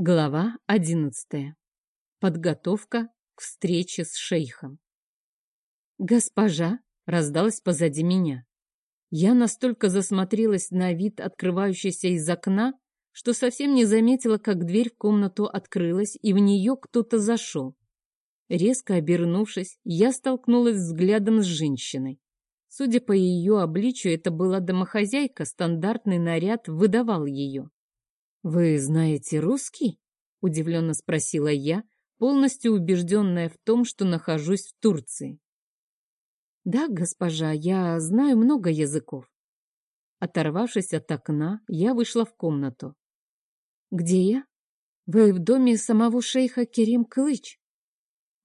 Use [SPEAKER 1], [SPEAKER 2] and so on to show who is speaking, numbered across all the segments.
[SPEAKER 1] Глава одиннадцатая. Подготовка к встрече с шейхом. «Госпожа!» — раздалась позади меня. Я настолько засмотрелась на вид, открывающийся из окна, что совсем не заметила, как дверь в комнату открылась, и в нее кто-то зашел. Резко обернувшись, я столкнулась взглядом с женщиной. Судя по ее обличию, это была домохозяйка, стандартный наряд выдавал ее. «Вы знаете русский?» — удивленно спросила я, полностью убежденная в том, что нахожусь в Турции. «Да, госпожа, я знаю много языков». Оторвавшись от окна, я вышла в комнату. «Где я?» «Вы в доме самого шейха Керим Клыч».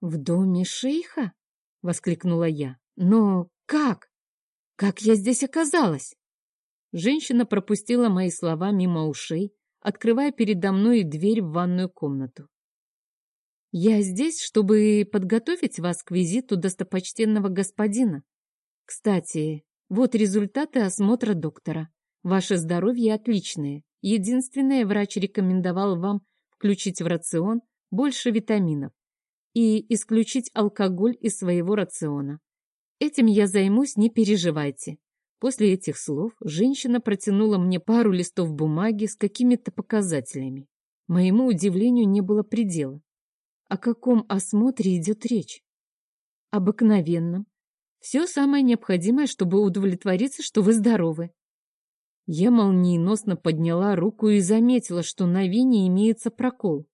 [SPEAKER 1] «В доме шейха?» — воскликнула я. «Но как? Как я здесь оказалась?» Женщина пропустила мои слова мимо ушей, открывая передо мной дверь в ванную комнату. «Я здесь, чтобы подготовить вас к визиту достопочтенного господина. Кстати, вот результаты осмотра доктора. Ваше здоровье отличное. Единственное, врач рекомендовал вам включить в рацион больше витаминов и исключить алкоголь из своего рациона. Этим я займусь, не переживайте. После этих слов женщина протянула мне пару листов бумаги с какими-то показателями. Моему удивлению не было предела. О каком осмотре идет речь? Обыкновенном. Все самое необходимое, чтобы удовлетвориться, что вы здоровы. Я молниеносно подняла руку и заметила, что на вене имеется прокол.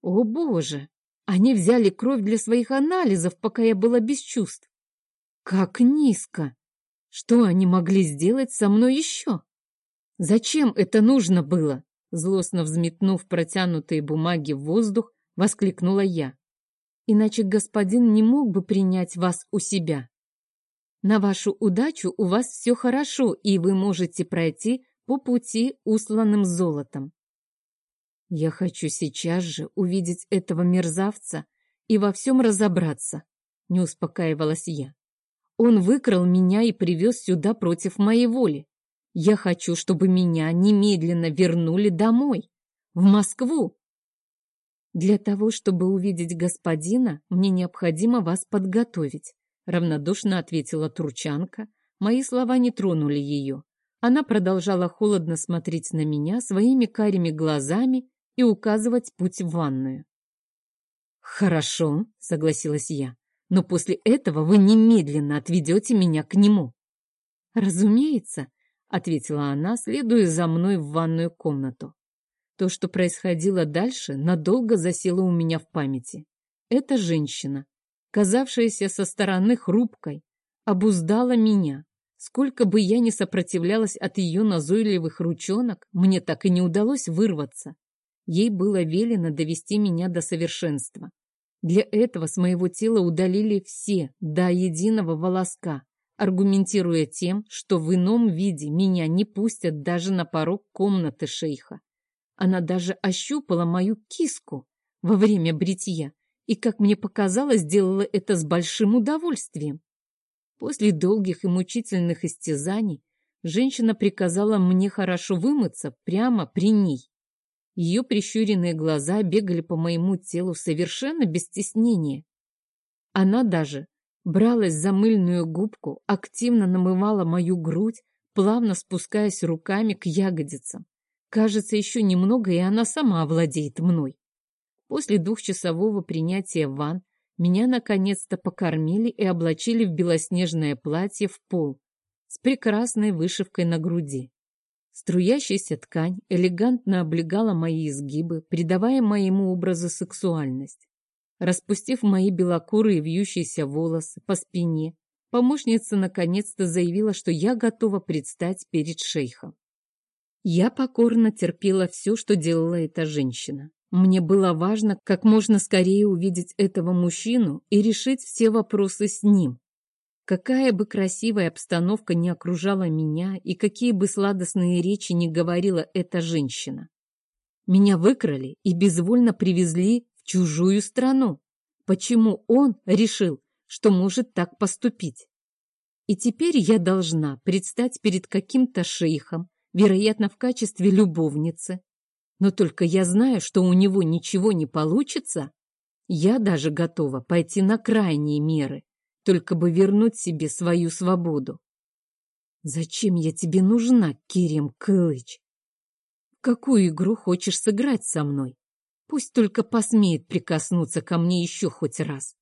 [SPEAKER 1] О боже! Они взяли кровь для своих анализов, пока я была без чувств. Как низко! Что они могли сделать со мной еще? Зачем это нужно было? Злостно взметнув протянутые бумаги в воздух, воскликнула я. Иначе господин не мог бы принять вас у себя. На вашу удачу у вас все хорошо, и вы можете пройти по пути, усланным золотом. Я хочу сейчас же увидеть этого мерзавца и во всем разобраться, не успокаивалась я. Он выкрал меня и привез сюда против моей воли. Я хочу, чтобы меня немедленно вернули домой, в Москву. Для того, чтобы увидеть господина, мне необходимо вас подготовить, равнодушно ответила Турчанка. Мои слова не тронули ее. Она продолжала холодно смотреть на меня своими карими глазами и указывать путь в ванную. «Хорошо», — согласилась я но после этого вы немедленно отведете меня к нему. Разумеется, ответила она, следуя за мной в ванную комнату. То, что происходило дальше, надолго засело у меня в памяти. Эта женщина, казавшаяся со стороны хрупкой, обуздала меня. Сколько бы я ни сопротивлялась от ее назойливых ручонок, мне так и не удалось вырваться. Ей было велено довести меня до совершенства. Для этого с моего тела удалили все, до единого волоска, аргументируя тем, что в ином виде меня не пустят даже на порог комнаты шейха. Она даже ощупала мою киску во время бритья и, как мне показалось, сделала это с большим удовольствием. После долгих и мучительных истязаний женщина приказала мне хорошо вымыться прямо при ней. Ее прищуренные глаза бегали по моему телу совершенно без стеснения. Она даже бралась за мыльную губку, активно намывала мою грудь, плавно спускаясь руками к ягодицам. Кажется, еще немного, и она сама овладеет мной. После двухчасового принятия ванн меня наконец-то покормили и облачили в белоснежное платье в пол с прекрасной вышивкой на груди. Струящаяся ткань элегантно облегала мои изгибы, придавая моему образу сексуальность. Распустив мои белокурые вьющиеся волосы по спине, помощница наконец-то заявила, что я готова предстать перед шейхом. Я покорно терпела все, что делала эта женщина. Мне было важно как можно скорее увидеть этого мужчину и решить все вопросы с ним, Какая бы красивая обстановка ни окружала меня и какие бы сладостные речи ни говорила эта женщина. Меня выкрали и безвольно привезли в чужую страну. Почему он решил, что может так поступить? И теперь я должна предстать перед каким-то шейхом, вероятно, в качестве любовницы. Но только я знаю, что у него ничего не получится. Я даже готова пойти на крайние меры, только бы вернуть себе свою свободу. Зачем я тебе нужна, Кирим Кылыч? какую игру хочешь сыграть со мной? Пусть только посмеет прикоснуться ко мне еще хоть раз.